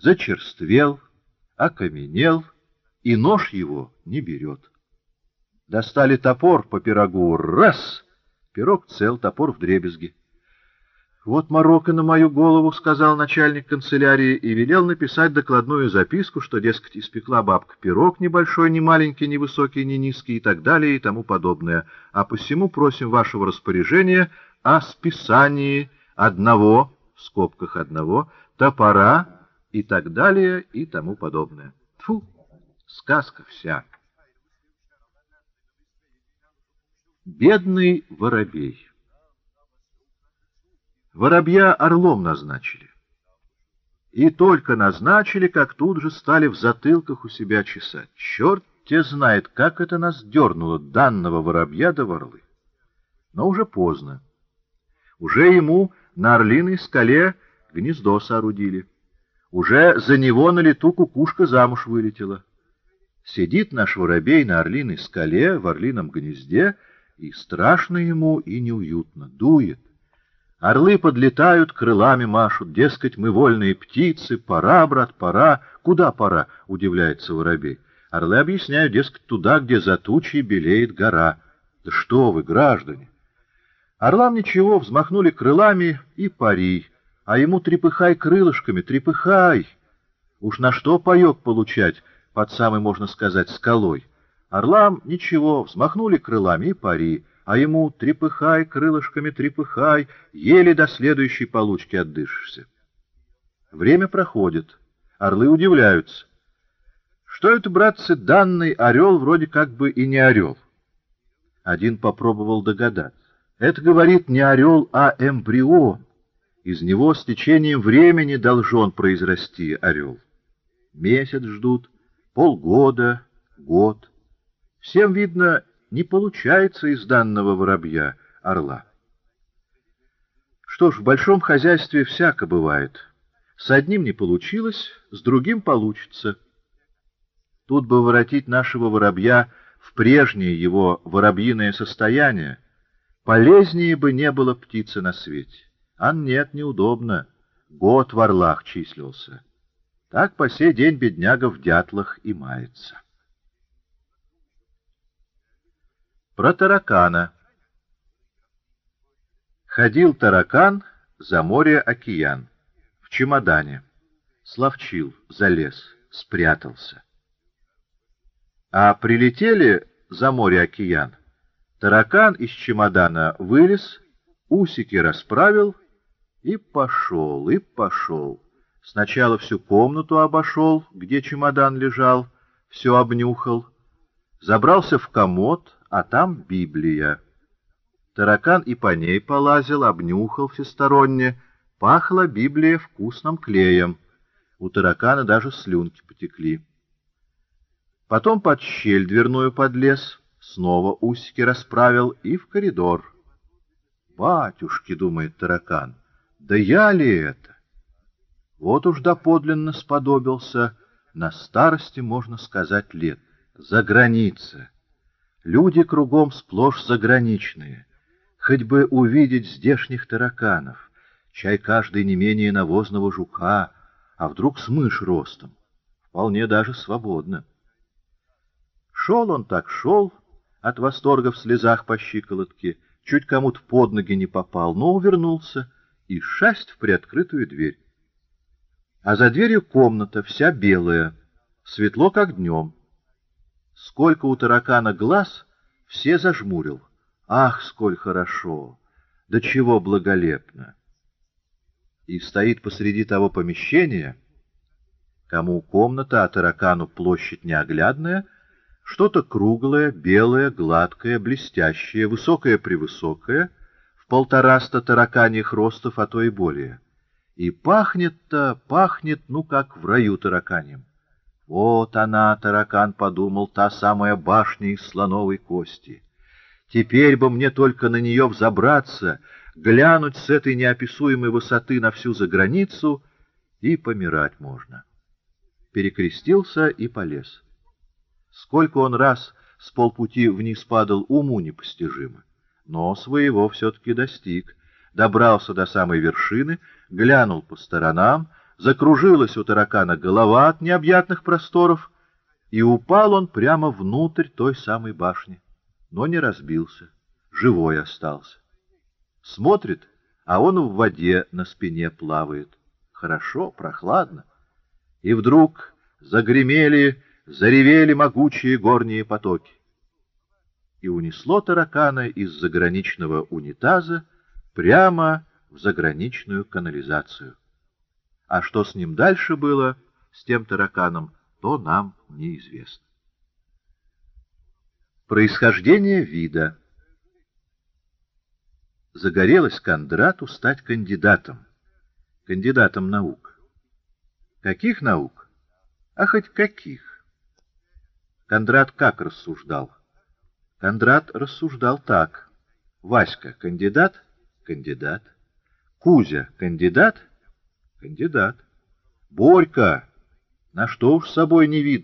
зачерствел, окаменел, и нож его не берет. Достали топор по пирогу, раз, пирог цел, топор в дребезги. «Вот морока на мою голову», — сказал начальник канцелярии, и велел написать докладную записку, что, дескать, испекла бабка пирог небольшой, не маленький, не высокий, не низкий и так далее и тому подобное. А посему просим вашего распоряжения о списании одного, в скобках одного, топора и так далее и тому подобное. Фу, сказка вся. Бедный воробей Воробья орлом назначили. И только назначили, как тут же стали в затылках у себя чесать. Черт те знает, как это нас дернуло, данного воробья до ворлы. Но уже поздно. Уже ему на орлиной скале гнездо соорудили. Уже за него на лету кукушка замуж вылетела. Сидит наш воробей на орлиной скале в орлином гнезде, и страшно ему и неуютно, дует. Орлы подлетают, крылами машут, дескать, мы вольные птицы, пора, брат, пора. Куда пора? — удивляется воробей. Орлы объясняют, дескать, туда, где за тучей белеет гора. Да что вы, граждане! Орлам ничего, взмахнули крылами и пари, а ему трепыхай крылышками, трепыхай. Уж на что паек получать под самой, можно сказать, скалой? Орлам ничего, взмахнули крылами и пари, а ему трепыхай крылышками, трепыхай, еле до следующей получки отдышишься. Время проходит, орлы удивляются. Что это, братцы, данный орел вроде как бы и не орел? Один попробовал догадаться. Это, говорит, не орел, а эмбрион. Из него с течением времени должен произрасти орел. Месяц ждут, полгода, год. Всем, видно, не получается из данного воробья орла. Что ж, в большом хозяйстве всяко бывает. С одним не получилось, с другим получится. Тут бы воротить нашего воробья в прежнее его воробьиное состояние, полезнее бы не было птицы на свете. А нет, неудобно. Год в орлах числился. Так по сей день бедняга в дятлах и мается. Про таракана. Ходил таракан за море-океан, в чемодане. Словчил, залез, спрятался. А прилетели за море-океан. Таракан из чемодана вылез, усики расправил и пошел, и пошел. Сначала всю комнату обошел, где чемодан лежал, все обнюхал, забрался в комод, а там Библия. Таракан и по ней полазил, обнюхал всесторонне. Пахла Библия вкусным клеем. У таракана даже слюнки потекли. Потом под щель дверную подлез, снова усики расправил и в коридор. «Батюшки!» — думает таракан. «Да я ли это?» Вот уж доподлинно сподобился, на старости, можно сказать, лет, за границей. Люди кругом сплошь заграничные. Хоть бы увидеть здешних тараканов, чай каждый не менее навозного жука, а вдруг с мышь ростом. Вполне даже свободно. Шел он так шел, от восторга в слезах по щиколотке, чуть кому-то под ноги не попал, но увернулся и шасть в приоткрытую дверь. А за дверью комната, вся белая, светло, как днем. Сколько у таракана глаз, все зажмурил. Ах, сколь хорошо! До чего благолепно! И стоит посреди того помещения, кому комната, а таракану площадь неоглядная, что-то круглое, белое, гладкое, блестящее, высокое-превысокое, полтораста тараканьих ростов, а то и более. И пахнет-то, пахнет, ну, как в раю тараканьем. Вот она, таракан подумал, та самая башня из слоновой кости. Теперь бы мне только на нее взобраться, глянуть с этой неописуемой высоты на всю заграницу, и помирать можно. Перекрестился и полез. Сколько он раз с полпути вниз падал, уму непостижимо. Но своего все-таки достиг. Добрался до самой вершины, глянул по сторонам, закружилась у таракана голова от необъятных просторов, и упал он прямо внутрь той самой башни, но не разбился, живой остался. Смотрит, а он в воде на спине плавает. Хорошо, прохладно. И вдруг загремели, заревели могучие горние потоки. И унесло таракана из заграничного унитаза прямо в заграничную канализацию. А что с ним дальше было, с тем тараканом, то нам неизвестно. Происхождение вида Загорелось Кондрату стать кандидатом, кандидатом наук. Каких наук? А хоть каких? Кондрат как рассуждал? Кондрат рассуждал так. Васька — кандидат? Кандидат. Кузя — кандидат? Кандидат. Борька, на что уж с собой не видно.